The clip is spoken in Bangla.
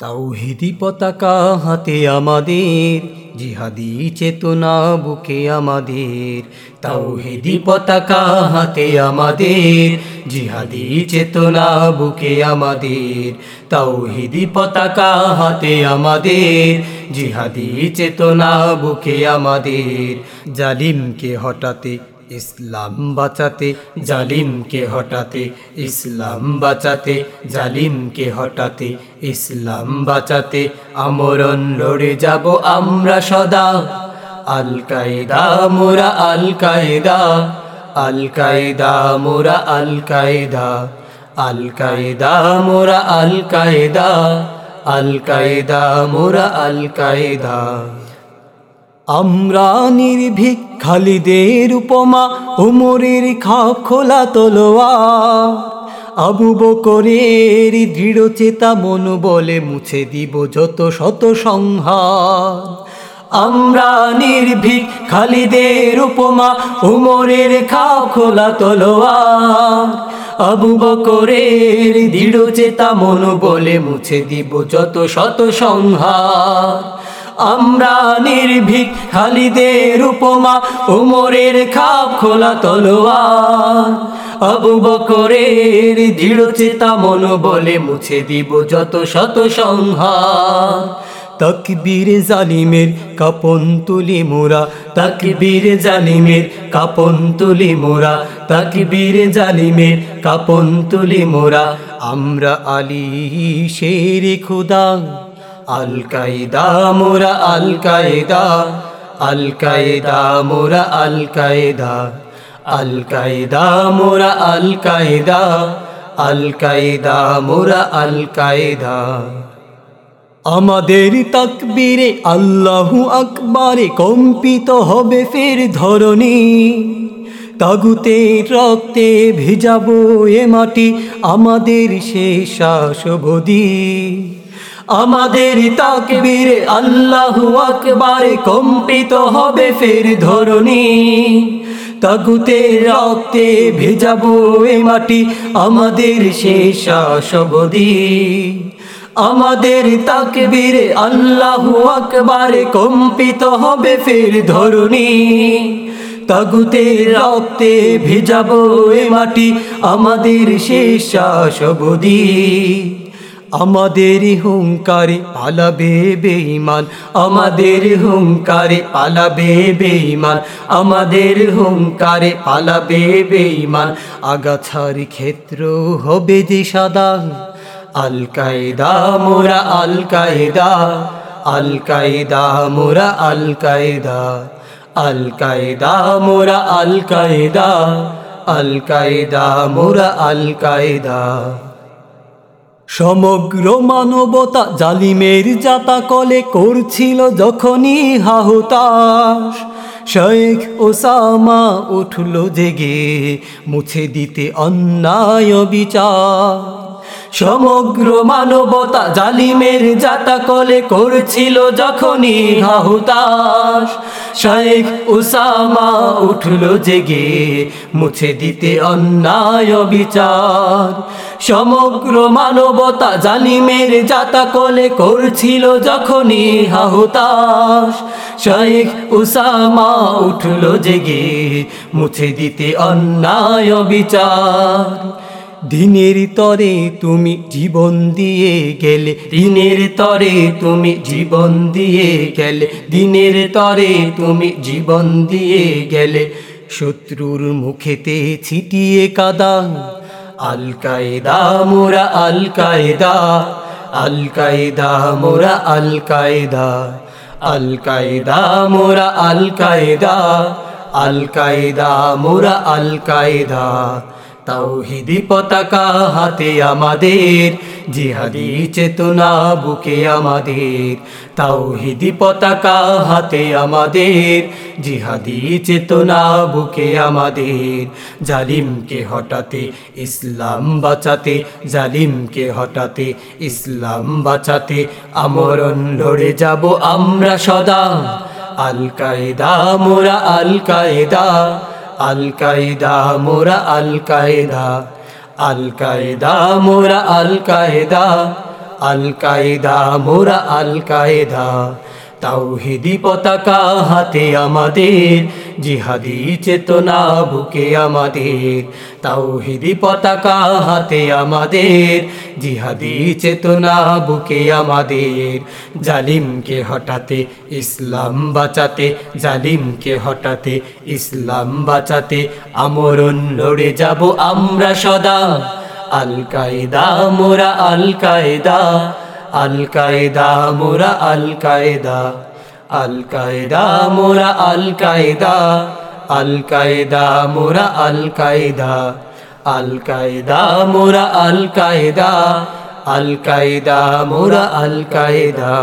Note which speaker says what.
Speaker 1: তাওহিদি পতাকা হাতে আমাদের, জিহাদি চেতনা বুকে আমাদের। তাওহিদি পতাকা হাতে আমাদের, জিহাদি চেতনা বুকে আমাদের। তাওহিদি পতাকা হাতে আমাদের, জিহাদি চেতনা বুকে আমাদের। জালিমকে হটাতে ইসলাম বাঁচাতে, জালিমকে হটাতে, ইসলাম বাঁচাতে, জালিমকে হটাতে, ইসলাম বাঁচাতে, আমরণ লড়ে যাব আমরা সদা। আল কায়দা মোরা আল কায়দা আল কায়দা মোরা আল কায়দা আল কায়দা মোরা আল কায়দা আল কায়দা মোরা আল কায়দা আমরা নির্ভীক খালিদের উপমা, উমরের খাপ খোলা তলোয়া আবু বকরের দৃঢ় চেতা মন বলে মুছে দিব যত শত সংহার। আমরা নির্ভীক খালিদের উপমা, উমরের খাপ খোলা তলোয়া আবু বকরের দৃঢ় চেতা মন বলে মুছে দিব যত শত সংহার। আমরা নির্ভীক খালিদের উপমা, উমরের খাপ খোলা তলোয়ার। আবু বকরের দৃঢ় চেতা মন বলে মুছে দিব যত শত সংহার। তকবীর জালিমের কাপন তুলি মোরা, তকবীর জালিমের কাপন তুলি মোরা, তকবীর জালিমের কাপন তুলি মোরা। আমরা আলী শের খুদা। আল কায়দা মোরা আল কায়দা আল কায়দা মোরা আল কায়দা আল কায়দা মোরা আল কায়দা আল কায়দা মোরা আল কায়দা আমাদের তাকবীরে আল্লাহু আকবারে কম্পিত হবে ফের ধরণী। তাগুতে, রক্তে ভিজাবো এ মাটি আমাদের শেষ অবধি আমাদের তাকবীরে আল্লাহু আকবারে কম্পিত হবে ফের ধরণী। তাগুতের রক্তে ভেজাবো এ মাটি আমাদের শেষ অবধি আমাদের তাকবীরে আল্লাহু আকবারে কম্পিত হবে ফের ধরণী। তাগুতের রক্তে ভেজাবো এ মাটি আমাদের শেষ অবধি আমাদের হুঙ্কারে পালাবে বেঈমান, আমাদের হুঙ্কারে পালাবে বেঈমান, আমাদের হুঙ্কারে পালাবে বেঈমান। আগাছার ক্ষেত্র হবে যে সাদা আল কায়দা মোরা আল কায়দা আল কায়দা মোরা আল কায়দা আল কায়দা মোরা আল কায়দা আল কায়দা মোরা আল কায়দা সমগ্র মানবতা জালিমের জাতা কলে করছিল যখনই হাহুতাস শেখ ওসামা উঠল জেগে, মুছে দিতে অন্যায় বিচার সমগ্র মানবতা জালিমের জাতা কলে করছিল যখনই হাহুতাস শেখ উসামা উঠল জেগে, মুছে দিতে অন্যায় বিচার সমগ্র মানবতা জালিমের জাতা কলে করছিল যখনই হাহুতাস শেখ উসামা উঠল জেগে, মুছে দিতে অন্যায় বিচার দিনের তরে তুমি জীবন দিয়ে গেলে, দিনের তরে তুমি জীবন দিয়ে গেলে, দিনের তরে তুমি জীবন দিয়ে গেলে। শত্রুর মুখেতে ছিটিয়ে কাদা, আল কায়দা মোরা আল কায়দা আল কায়দা মোরা আল কায়দা আল কায়দা মোরা আল কায়দা আল কায়দা মোরা আল কায়দা। তাওহিদি পতাকা হাতে আমাদের, জিহাদি চেতনা বুকে আমাদের। তাওহিদি পতাকা হাতে আমাদের, জিহাদি চেতনা বুকে আমাদের। জালিমকে হটাতে ইসলাম বাঁচাতে, জালিমকে হটাতে ইসলাম বাঁচাতে আমরণ লড়ে যাব আমরা সদা। আল কায়দা মোরা আল কায়দা আল কায়দা মোরা আল কায়দা আল কায়দা মোরা আল কায়দা আল কায়দা মোরা আল কায়দা তাওহিদি পতাকা হাতে আমাদের, জিহাদি চেতনা বুকে আমাদের। তাওহিদি পতাকা হাতে আমাদের, জিহাদি চেতনা বুকে আমাদের। জালিমকে হটাতে ইসলাম বাঁচাতে, জালিমকে হটাতে ইসলাম বাঁচাতে আমরণ লড়ে যাব আমরা সদা। আল কায়দা মোরা আল কায়দা আল কায়দা মোরা আল কায়দা আল কায়দা মোরা আল কায়দা আল কায়দা মোরা আল কায়দা আল কায়দা মোরা আল কায়দা আল কায়দা মোরা আল কায়দা